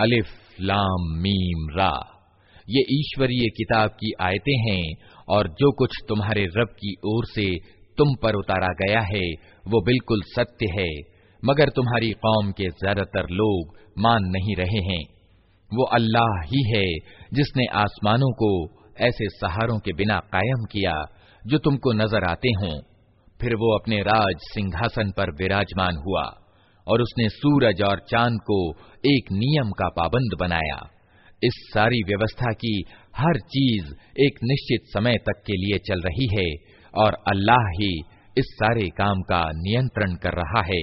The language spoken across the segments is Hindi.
अलिफ, लाम, मीम, रा। ये ईश्वरीय किताब की आयतें हैं और जो कुछ तुम्हारे रब की ओर से तुम पर उतारा गया है, वो बिल्कुल सत्य है, मगर तुम्हारी कौम के ज़्यादातर लोग मान नहीं रहे हैं। वो अल्लाह ही है, जिसने आसमानों को ऐसे सहारों के बिना कायम किया, जो तुमको नज़र आते हों। फिर वो अपने राज सिंहासन पर विराजमान हुआ। और उसने सूरज और चाँद को एक नियम का पाबंद बनाया। इस सारी व्यवस्था की हर चीज़ एक निश्चित समय तक के लिए चल रही है और अल्लाह ही इस सारे काम का नियंत्रण कर रहा है।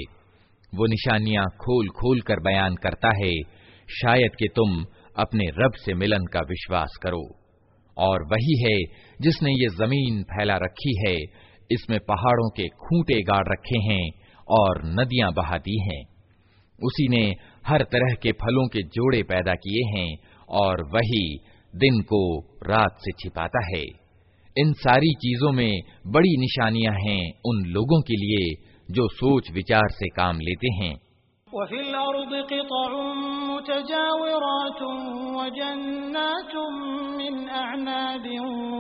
वो निशानियाँ खोल खोल कर बयान करता है, शायद कि तुम अपने रब से मिलन का विश्वास करो। और वही है जिसने ये ज़मीन फैला रखी है, इसमें पहाड़ों के खूंटे गाड़ रखे हैं और नदियां बहा दी हैं उसी ने हर तरह के फलों के जोड़े पैदा किए हैं और वही दिन को रात से छिपाता है इन सारी चीजों में बड़ी निशानियां हैं उन लोगों के लिए जो सोच विचार से काम लेते हैं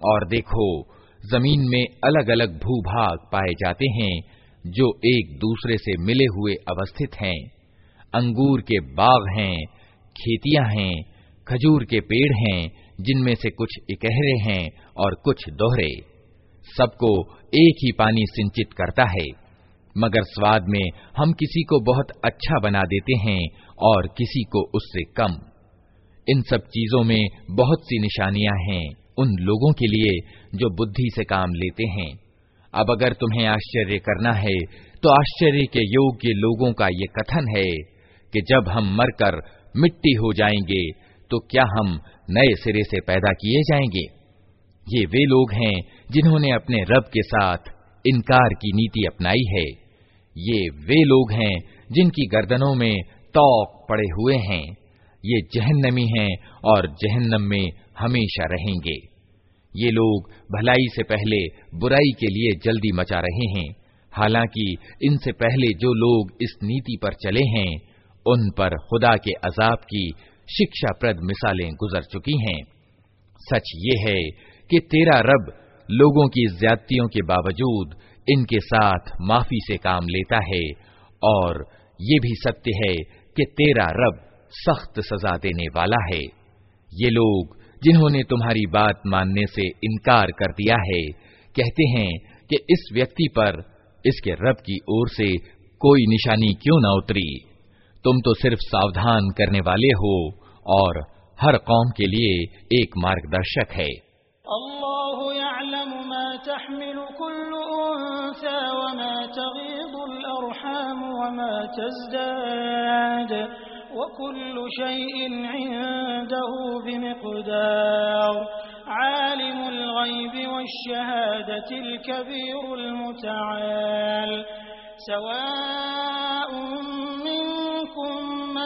और देखो जमीन में अलग अलग भूभाग पाए जाते हैं जो एक दूसरे से मिले हुए अवस्थित हैं अंगूर के बाग हैं खेतियां हैं खजूर के पेड़ हैं जिनमें से कुछ इकहरे हैं और कुछ दोहरे। सबको एक ही पानी सिंचित करता है, मगर स्वाद में हम किसी को बहुत अच्छा बना देते हैं और किसी को उससे कम। इन सब चीज़ों में बहुत सी निशानियाँ हैं उन लोगों के लिए जो बुद्धि से काम लेते हैं। अब अगर तुम्हें आश्चर्य करना है तो आश्चर्य के योग्य लोगों का ये कथन है कि जब हम मरकर मिट्टी हो जाएँगे तो क्या हम नए सिरे से पैदा किए जाएँगे? ये वे लोग हैं जिन्होंने अपने रब के साथ इनकार की नीति अपनाई है। ये वे लोग हैं जिनकी गर्दनों में तौक पड़े हुए हैं। ये जहन्नमी हैं और जहन्नम में हमेशा रहेंगे। ये लोग भलाई से पहले बुराई के लिए जल्दी मचा रहे हैं। हालाँकि इनसे पहले जो लोग इस नीति पर चले हैं, उन पर खुदा के अजाब की शिक्षाप्रद मिसालें गुजर चुकी हैं। सच ये है कि तेरा रब लोगों की ज्यादतियों के बावजूद इनके साथ माफ़ी से काम लेता है, और ये भी सत्य है कि तेरा रब सख्त सजा देने वाला है। ये लोग जिन्होंने तुम्हारी बात मानने से इनकार कर दिया है, कहते हैं कि इस व्यक्ति पर इसके रब की ओर से कोई निशानी क्यों न उतरी। तुम तो सिर्फ सावधान करने वाले हो और हर कौम के लिए एक मार्गदर्शक है आलिमुल गैब वश्शहादतिल कबीरुल मुतआल सवाउन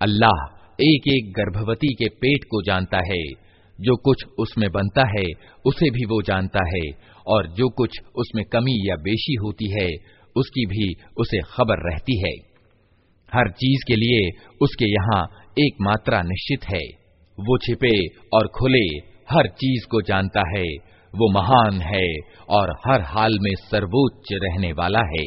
अल्लाह एक एक गर्भवती के पेट को जानता है जो कुछ उसमें बनता है, उसे भी वो जानता है, और जो कुछ उसमें कमी या बेशी होती है, उसकी भी उसे खबर रहती है। हर चीज़ के लिए उसके यहाँ एक मात्रा निश्चित है। वो छिपे और खुले हर चीज़ को जानता है। वो महान है और हर हाल में सर्वोच्च रहने वाला है।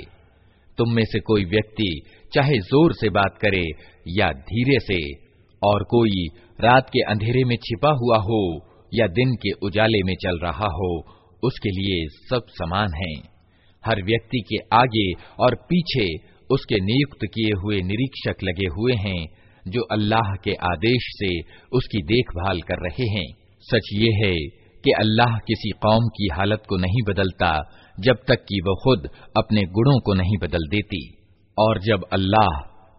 तुम में से कोई व्यक्ति चाहे ज़ोर से बात करे या धीरे से और कोई रात के अंधेरे में छिपा हुआ हो या दिन के उजाले में चल रहा हो, उसके लिए सब समान हैं। हर व्यक्ति के आगे और पीछे उसके नियुक्त किए हुए निरीक्षक लगे हुए हैं, जो अल्लाह के आदेश से उसकी देखभाल कर रहे हैं। सच ये है कि अल्लाह किसी कौम की हालत को नहीं बदलता, जब तक कि वह खुद अपने गुणों को नहीं बदल देती। और जब अल्लाह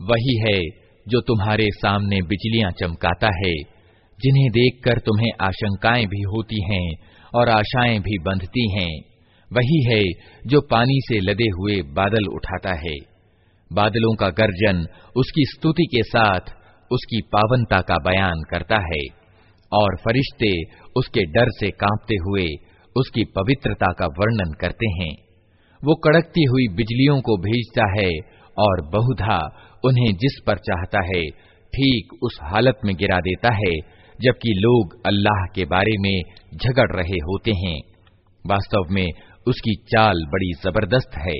वही है जो तुम्हारे सामने बिजलियाँ चमकाता है, जिन्हें देखकर तुम्हें आशंकाएँ भी होती हैं और आशाएँ भी बंधती हैं। वही है जो पानी से लदे हुए बादल उठाता है। बादलों का गर्जन उसकी स्तुति के साथ उसकी पावनता का बयान करता है, और फरिश्ते उसके डर से कांपते हुए उसकी पवित्रता का वर्णन करते हैं। वो कड़कती हुई बिजलियों को भेजता है और बहुधा उन्हें जिस पर चाहता है, ठीक उस हालत में गिरा देता है, जबकि लोग अल्लाह के बारे में झगड़ रहे होते हैं। वास्तव में उसकी चाल बड़ी ज़बरदस्त है।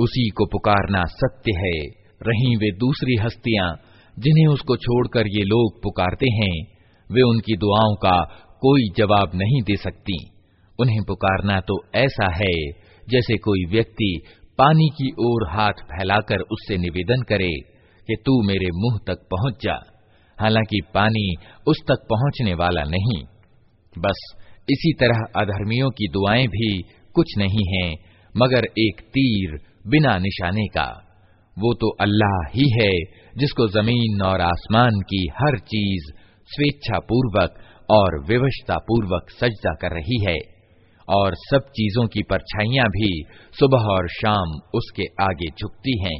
उसी को पुकारना सत्य है। रही वे दूसरी हस्तियाँ, जिन्हें उसको छोड़कर ये लोग पुकारते हैं। वे उनकी दुआओं का कोई जवाब नहीं दे सकती। उन्हें पुकारना तो ऐसा है जैसे कोई व्यक्ति पानी की ओर हाथ फैलाकर उससे निवेदन करे कि तू मेरे मुँह तक पहुँच जा। हालाँकि पानी उस तक पहुँचने वाला नहीं। बस इसी तरह अधर्मियों की दुआएँ भी कुछ नहीं हैं, मगर एक तीर बिना निशाने का। वो तो अल्लाह ही है जिसको ज़मीन और आसमान की हर चीज़ स्वेच्छा पूर्वक और विवशता पूर्वक सजदा कर रही है। और सब चीजों की परछाइयां भी सुबह और शाम उसके आगे झुकती हैं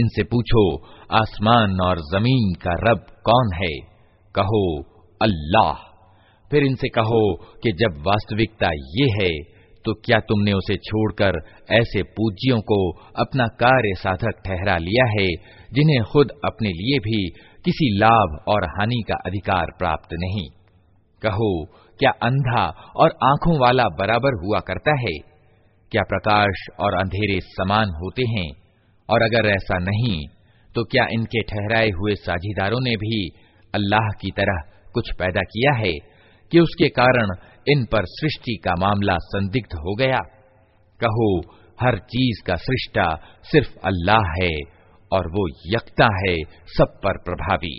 इनसे पूछो आसमान और जमीन का रब कौन है कहो अल्लाह फिर इनसे कहो कि जब वास्तविकता ये है तो क्या तुमने उसे छोड़कर ऐसे पूज्यों को अपना कार्य साधक ठहरा लिया है, जिन्हें खुद अपने लिए भी किसी लाभ और हानि का अधिकार प्राप्त नहीं? कहो, क्या अंधा और आँखों वाला बराबर हुआ करता है? क्या प्रकाश और अंधेरे समान होते हैं? और अगर ऐसा नहीं तो क्या इनके ठहराए हुए साझीदारों ने भी अल्लाह की तरह कुछ पैदा किया है कि उसके कारण इन पर सृष्टि का मामला संदिग्ध हो गया कहो हर चीज का सृष्टा सिर्फ अल्लाह है और वो यकता है सब पर प्रभावी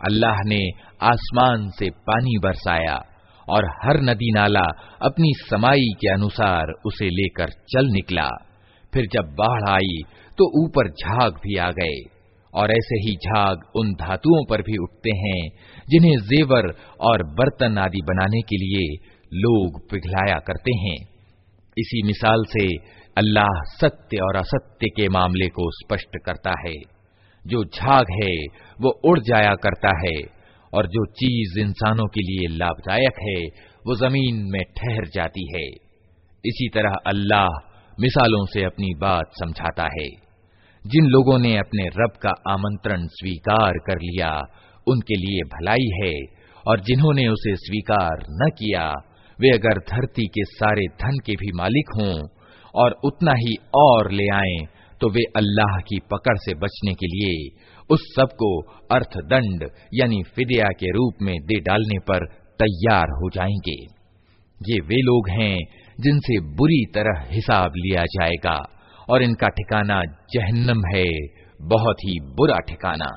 अल्लाह ने आसमान से पानी बरसाया और हर नदी नाला अपनी समाई के अनुसार उसे लेकर चल निकला फिर जब बाढ़ आई तो ऊपर झाग भी आ गए और ऐसे ही झाग उन धातुओं पर भी उठते हैं जिन्हें जेवर और बर्तन आदि बनाने के लिए लोग पिघलाया करते हैं इसी मिसाल से अल्लाह सत्य और असत्य के मामले को स्पष्ट करता है। जो झाग है, वो उड़ जाया करता है और जो चीज़ इंसानों के लिए लाभदायक है, वो ज़मीन में ठहर जाती है। इसी तरह अल्लाह मिसालों से अपनी बात समझाता है। जिन लोगों ने अपने रब का आमंत्रण स्वीकार कर लिया, उनके लिए भलाई है और जिन्होंने उसे स्वीकार न किया वे अगर धरती के सारे धन के भी मालिक हों और उतना ही और ले आए तो वे अल्लाह की पकड़ से बचने के लिए उस सबको अर्थदंड यानी फिदिया के रूप में दे डालने पर तैयार हो जाएँगे। ये वे लोग हैं जिनसे बुरी तरह हिसाब लिया जाएगा और इनका ठिकाना जहन्नम है, बहुत ही बुरा ठिकाना।